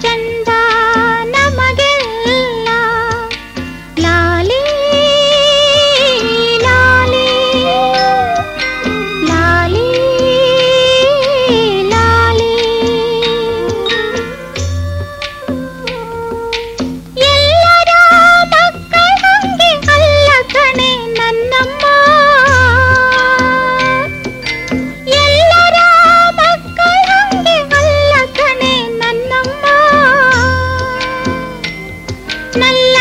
ಚಂದ நல்ல